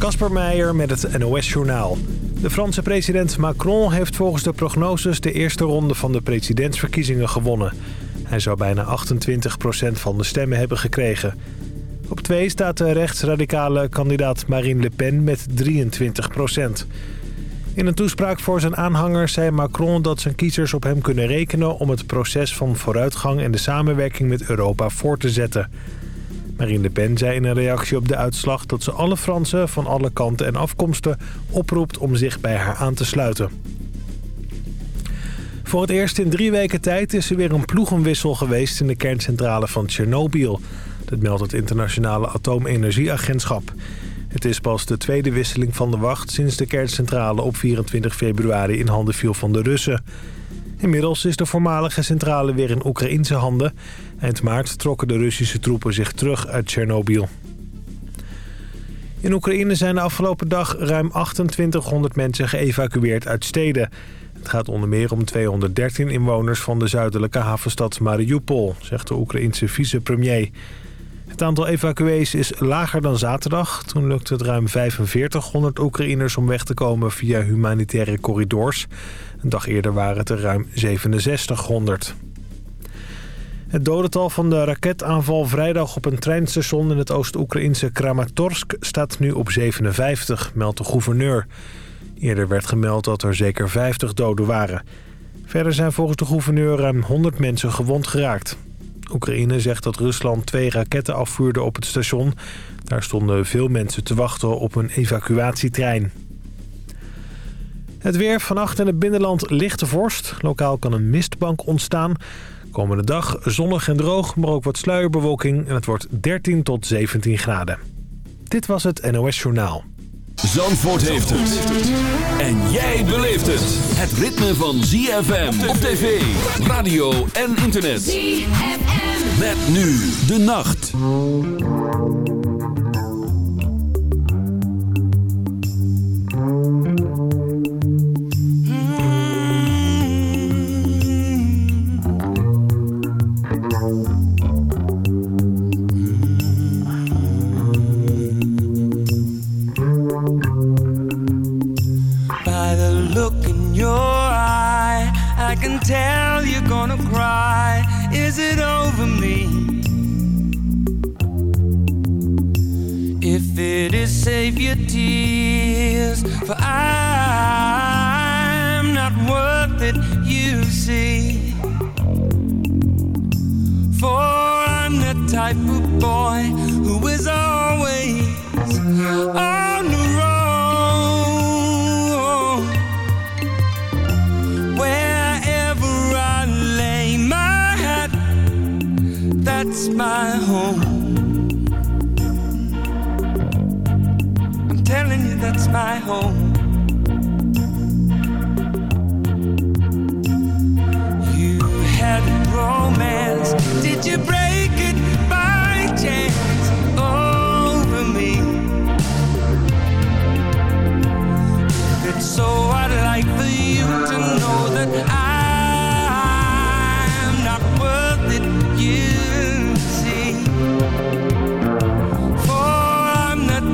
Kasper Meijer met het NOS-journaal. De Franse president Macron heeft volgens de prognoses de eerste ronde van de presidentsverkiezingen gewonnen. Hij zou bijna 28% van de stemmen hebben gekregen. Op twee staat de rechtsradicale kandidaat Marine Le Pen met 23%. In een toespraak voor zijn aanhangers zei Macron dat zijn kiezers op hem kunnen rekenen... om het proces van vooruitgang en de samenwerking met Europa voort te zetten. Marine Le Pen zei in een reactie op de uitslag dat ze alle Fransen van alle kanten en afkomsten oproept om zich bij haar aan te sluiten. Voor het eerst in drie weken tijd is er weer een ploegenwissel geweest in de kerncentrale van Tsjernobyl. Dat meldt het internationale atoomenergieagentschap. Het is pas de tweede wisseling van de wacht sinds de kerncentrale op 24 februari in handen viel van de Russen. Inmiddels is de voormalige centrale weer in Oekraïnse handen. Eind maart trokken de Russische troepen zich terug uit Tsjernobyl. In Oekraïne zijn de afgelopen dag ruim 2800 mensen geëvacueerd uit steden. Het gaat onder meer om 213 inwoners van de zuidelijke havenstad Mariupol, zegt de Oekraïense vicepremier. Het aantal evacuees is lager dan zaterdag. Toen lukte het ruim 4500 Oekraïners om weg te komen via humanitaire corridors. Een dag eerder waren het er ruim 6700. Het dodental van de raketaanval vrijdag op een treinstation in het Oost-Oekraïnse Kramatorsk staat nu op 57, meldt de gouverneur. Eerder werd gemeld dat er zeker 50 doden waren. Verder zijn volgens de gouverneur ruim 100 mensen gewond geraakt. Oekraïne zegt dat Rusland twee raketten afvuurde op het station. Daar stonden veel mensen te wachten op een evacuatietrein. Het weer vannacht in het binnenland lichte vorst. Lokaal kan een mistbank ontstaan. Komende dag zonnig en droog, maar ook wat sluierbewolking. En het wordt 13 tot 17 graden. Dit was het NOS Journaal. Zandvoort heeft het. En jij beleeft het. Het ritme van ZFM op tv, radio en internet. ZFM. Met nu de nacht. It, you see. For I'm the type of boy who is always on the road. Wherever I lay my hat, that's my home. I'm telling you, that's my home.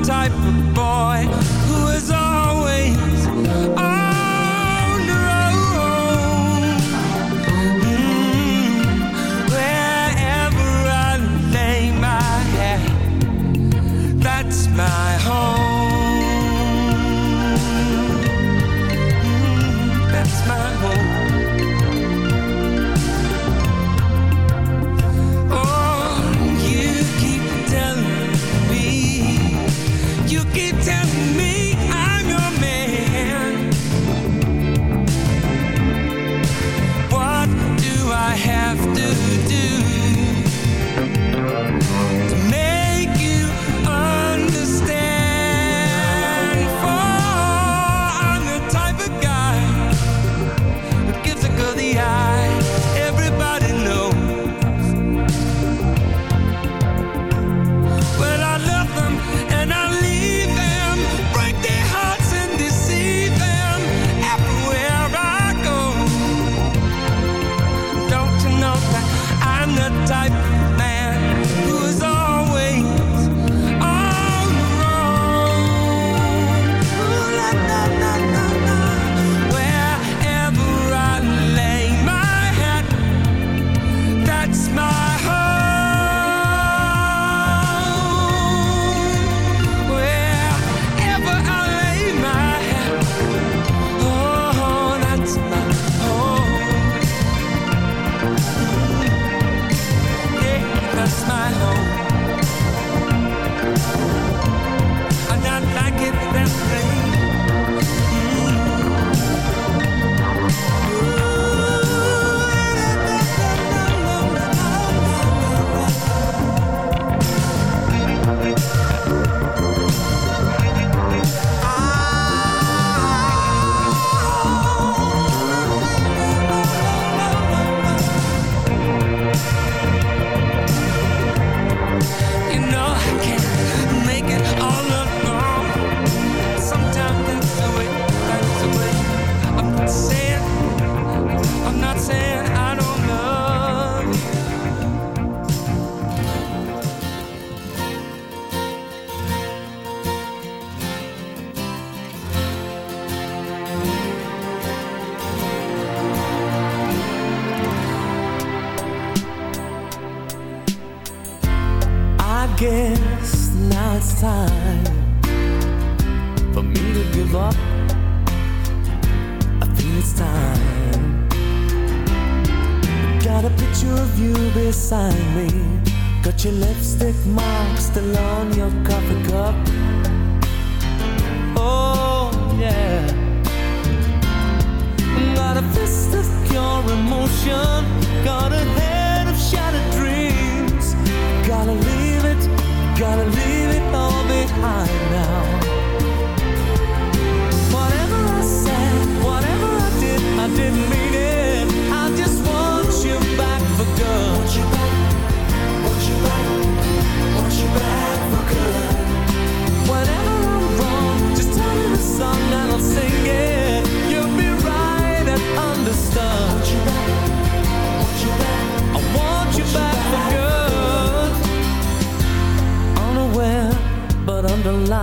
Type of boy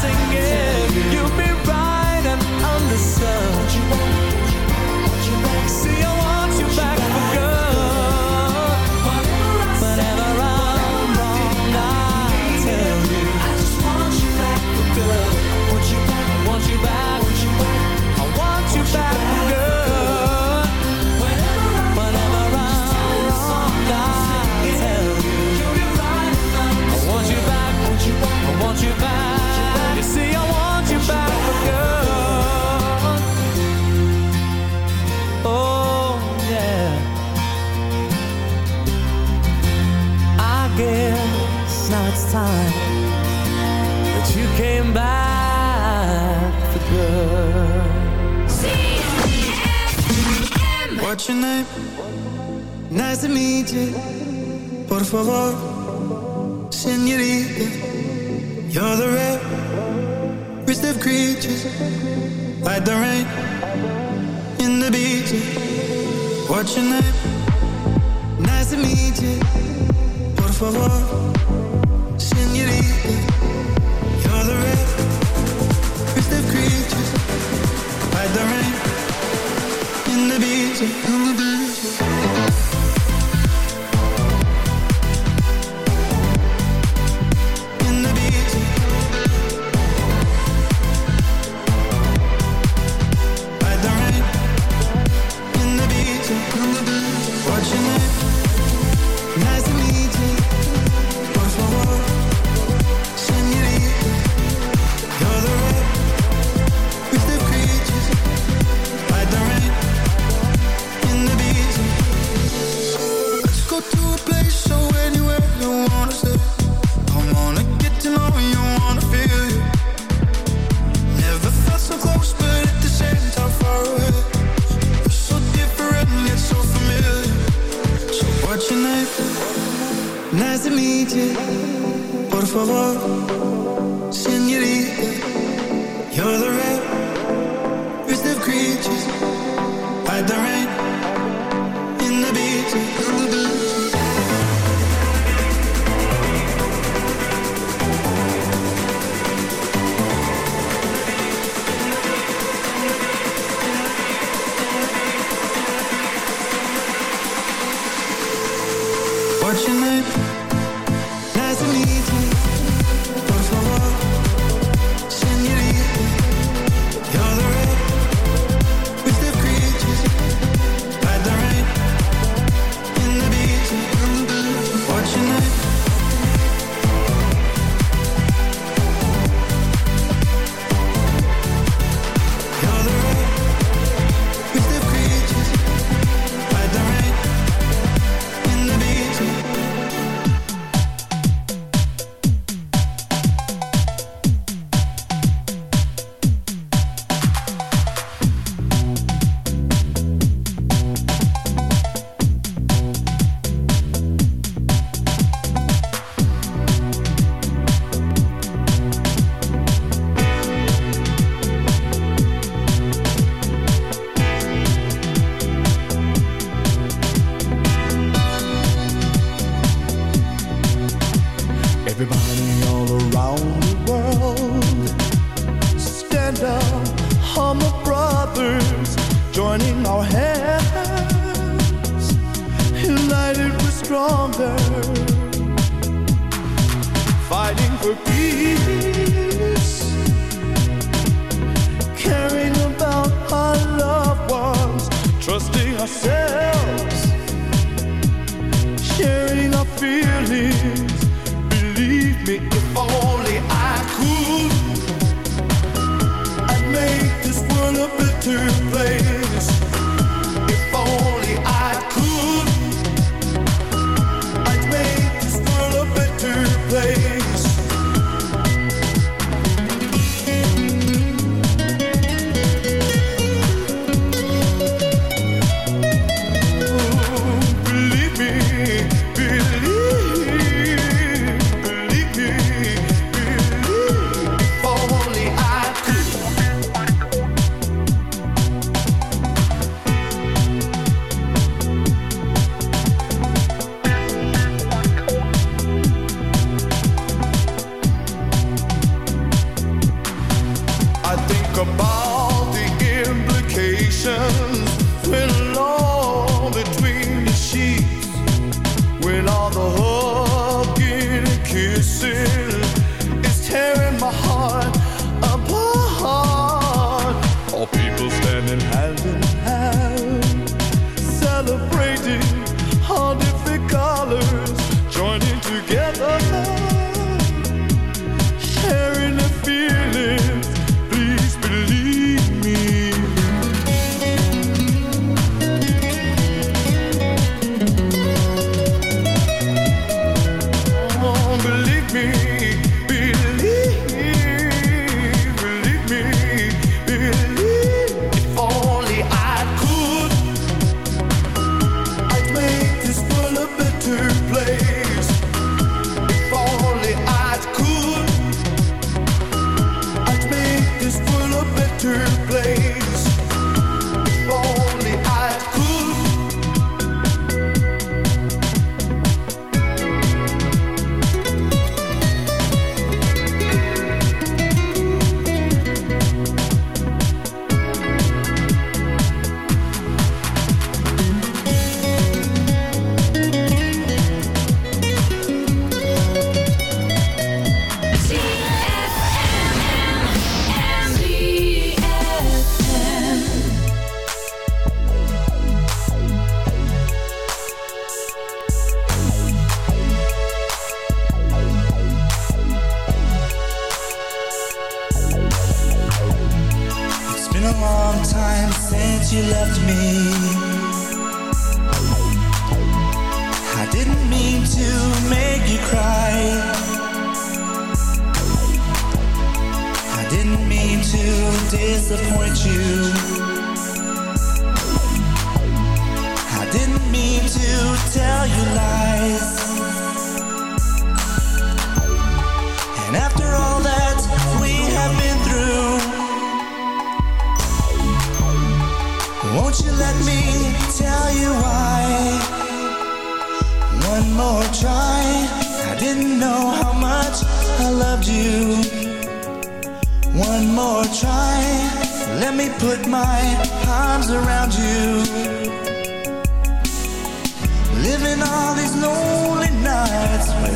singing. You'll be right and understand. for more for peace. Caring about our loved ones, trusting ourselves, sharing our feelings.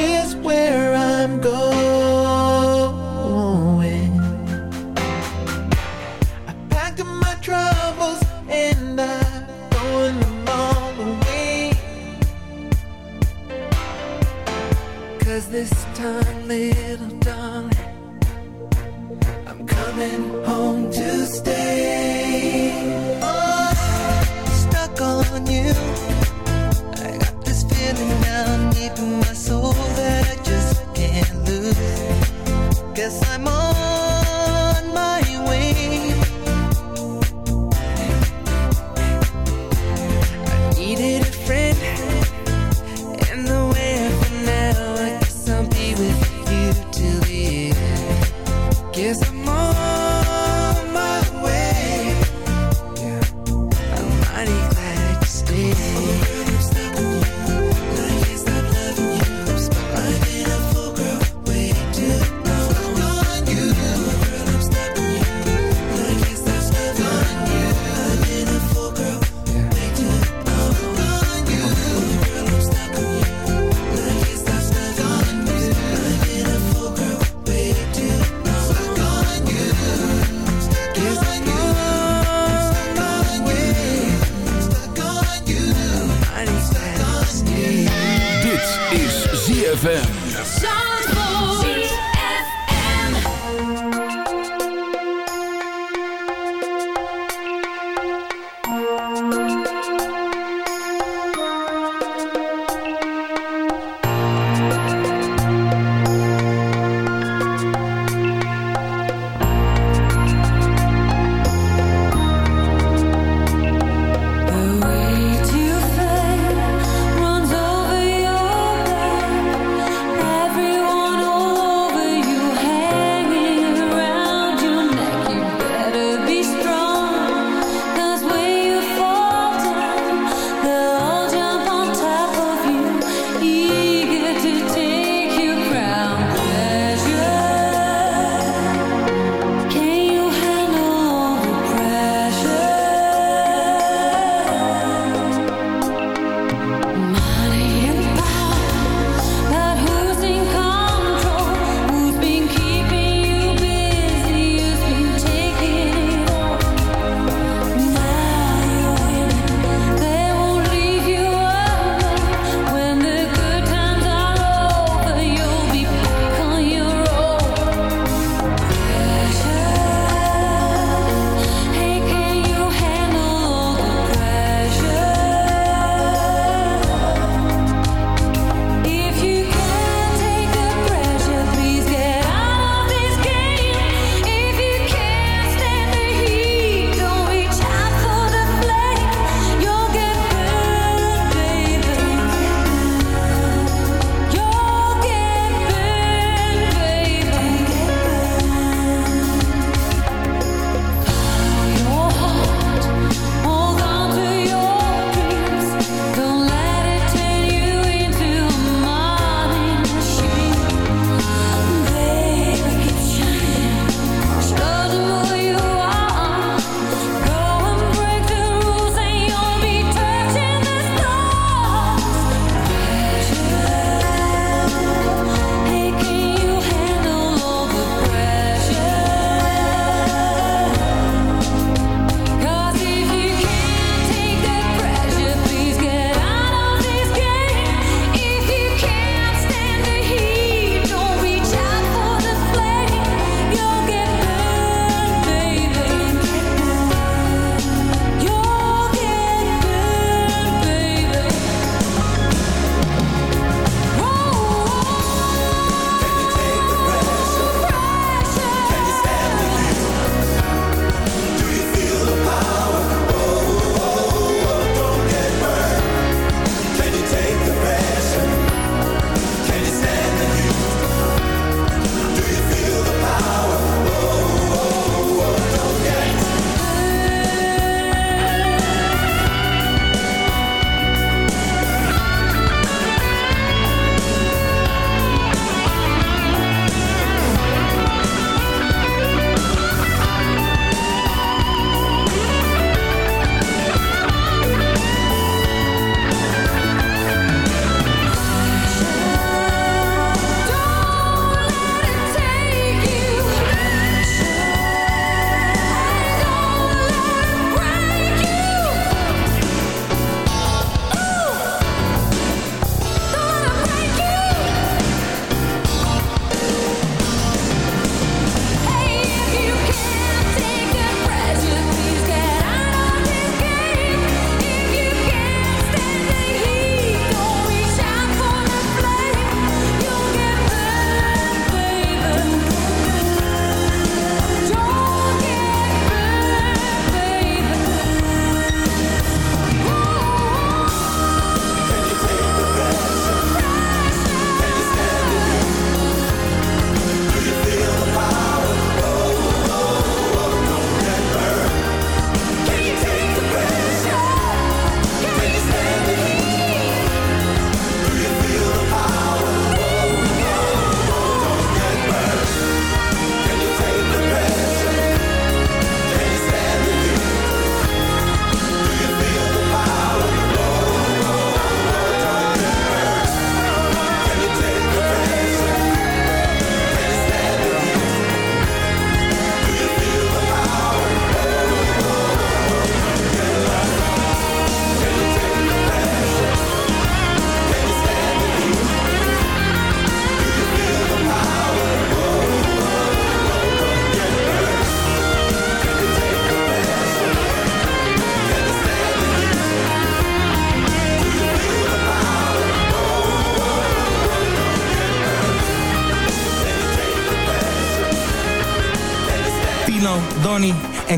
is where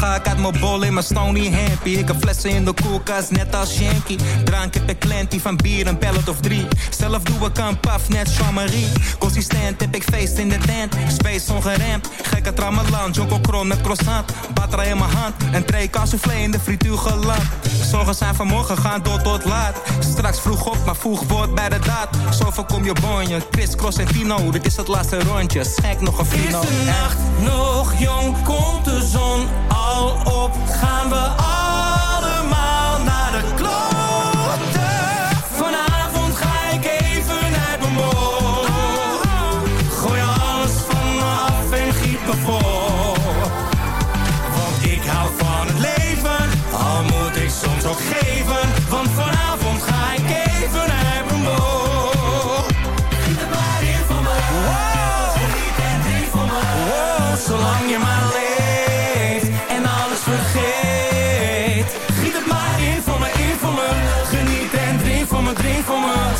ga ik uit mijn bol in mijn stony happy. Ik heb flessen in de koelkast, net als Shanky. Drank heb ik klantie van bier, een pellet of drie. Zelf doe ik een paf, net Jean-Marie. Consistent heb ik feest in de tent. Space ongeremd, gekke trammeland. Jonko kron met croissant. Batra in mijn hand, een tray soufflé in de frituur geland. Zorgen zijn vanmorgen, gaan door tot laat. Straks vroeg op, maar vroeg wordt bij de daad. Zo voorkom je bonje, Chris, Cross en Tino. Dit is het laatste rondje, schenk nog een Is fino. de nacht nog jong? Komt de zon op? Gaan we allemaal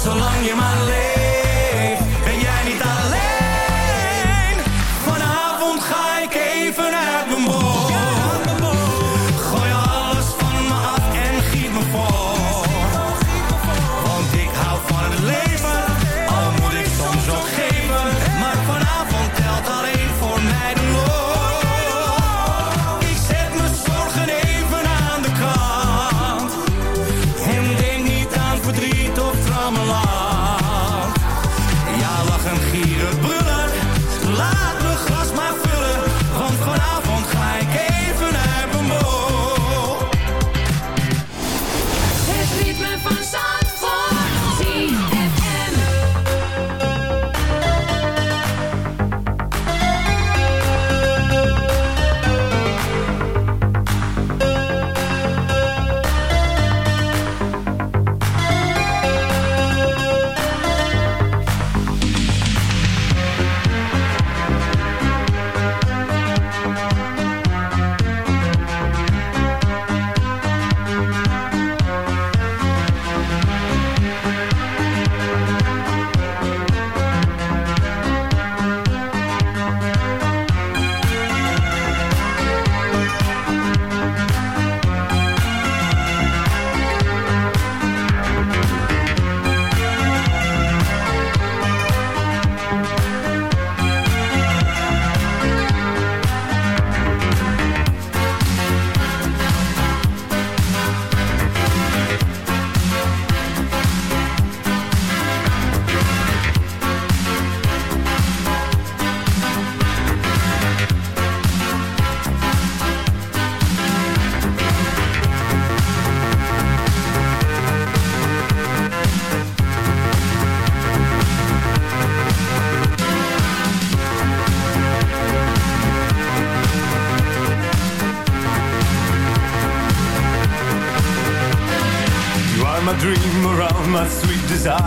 Zolang je maar leeft,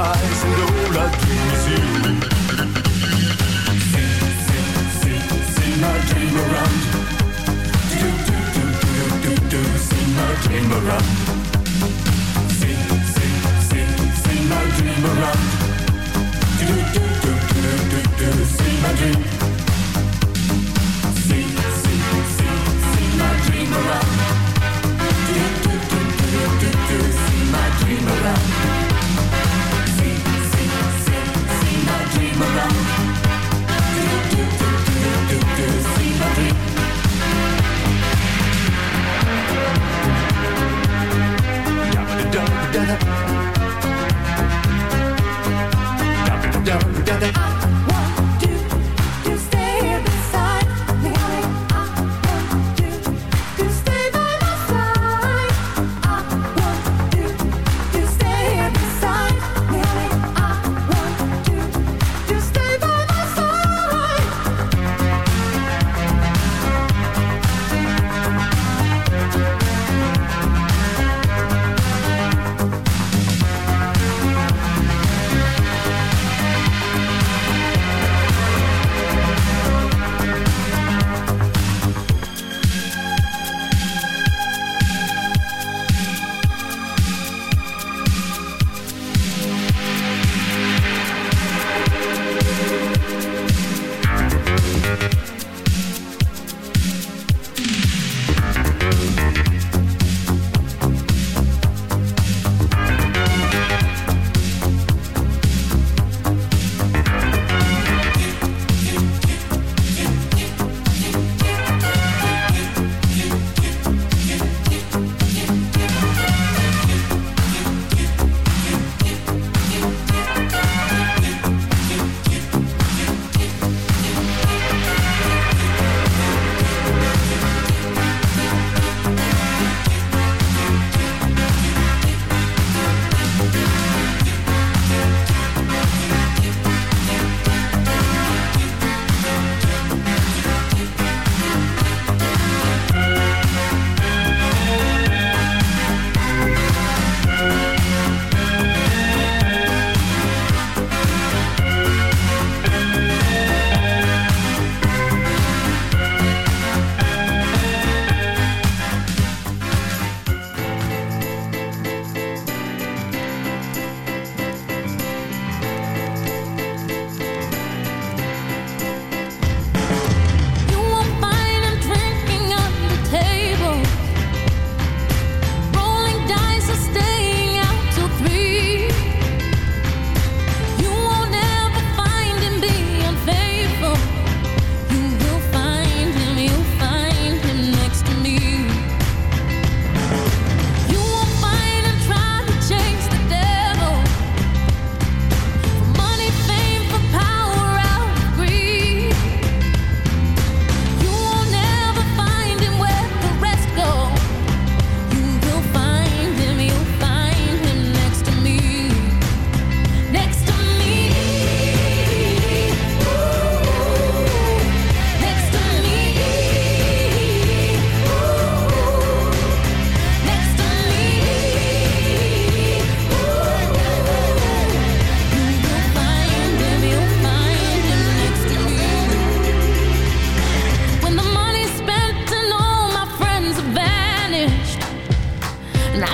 eyes and all I do is you. See, see, see, see my dream around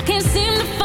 can't seem to find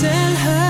tell her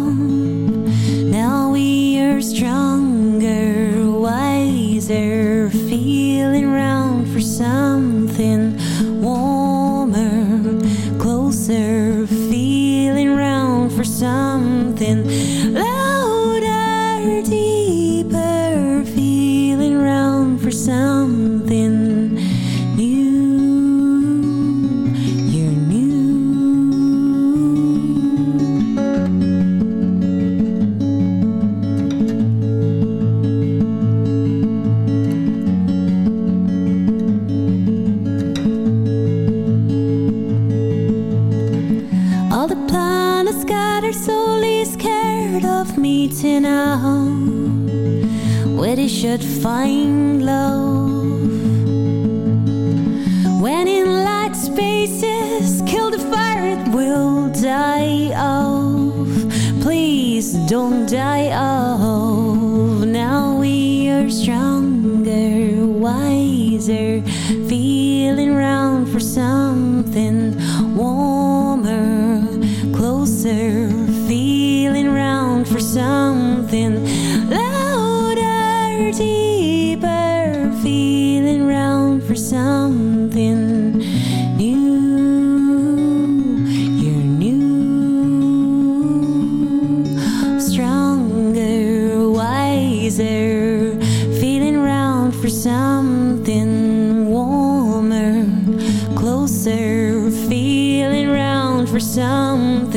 Should find for something new. You're new, stronger, wiser, feeling round for something warmer, closer, feeling round for something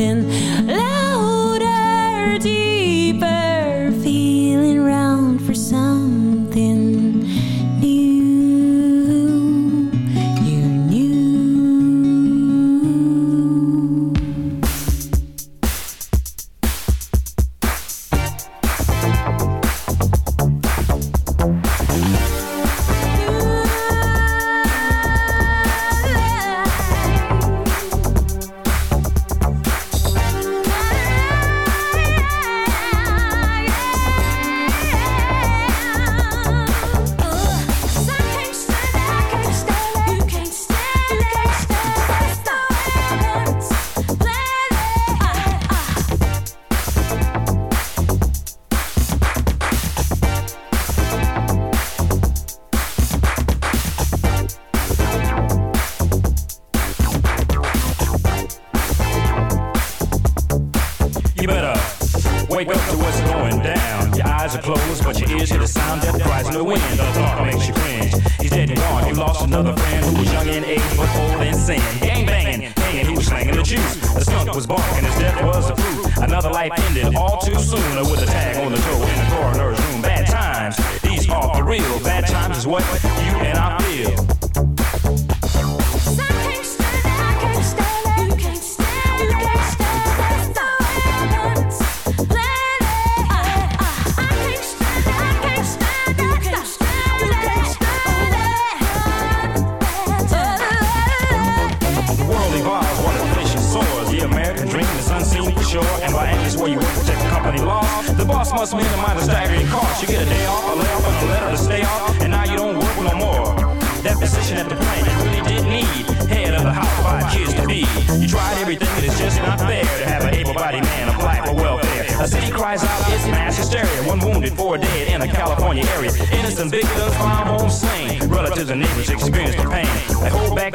You get a day off, a layoff, a letter to stay off. And now you don't work no more. That position at the plant you really did need. Head of the house, five kids to be. You tried everything, and it's just not fair to have an able-bodied man apply for welfare. A city cries out, it's mass hysteria. One wounded, four dead in a California area. Innocent victims found home slain. Relatives and neighbors experience the pain. They hold back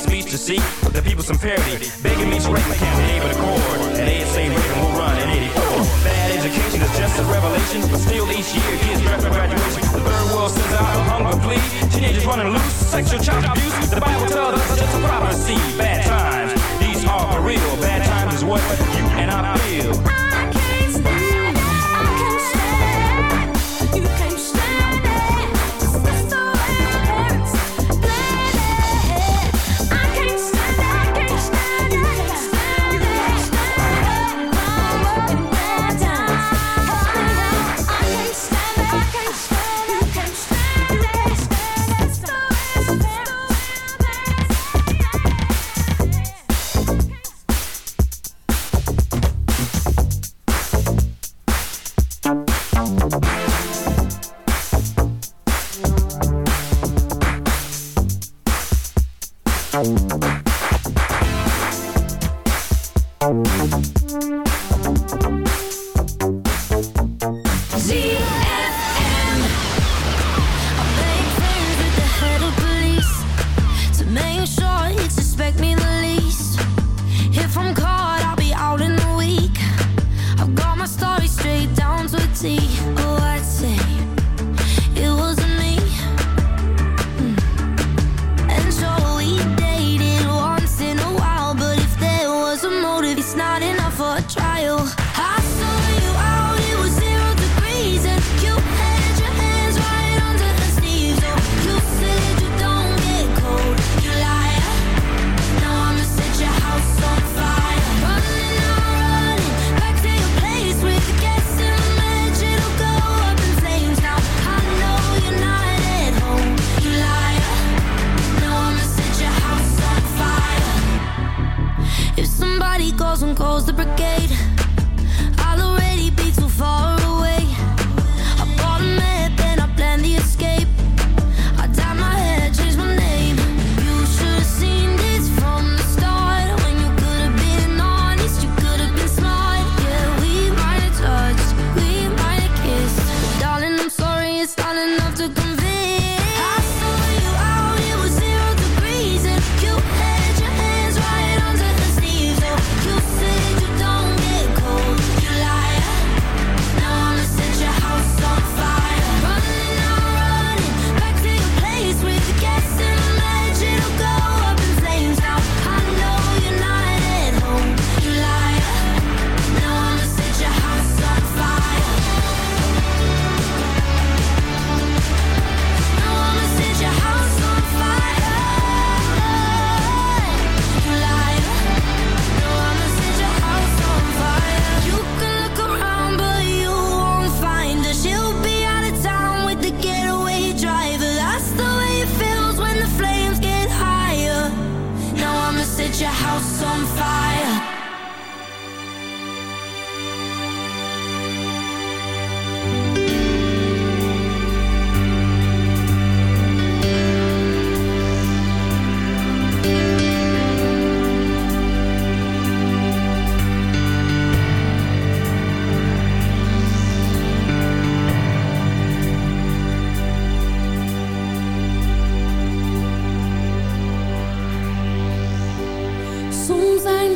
speech to seek the people some parity. Begging me to break my campaign with accord. And they say Reagan will run in 84. Bad education is just a revelation, but still each year kids draft for graduation. The third world sends out a hunger plea. Teenagers running loose, sexual child abuse. The Bible tells us it's just a prophecy. Bad times, these are for real. Bad times is what you and I feel. de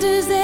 zee